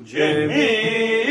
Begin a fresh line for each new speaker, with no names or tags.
Jimmy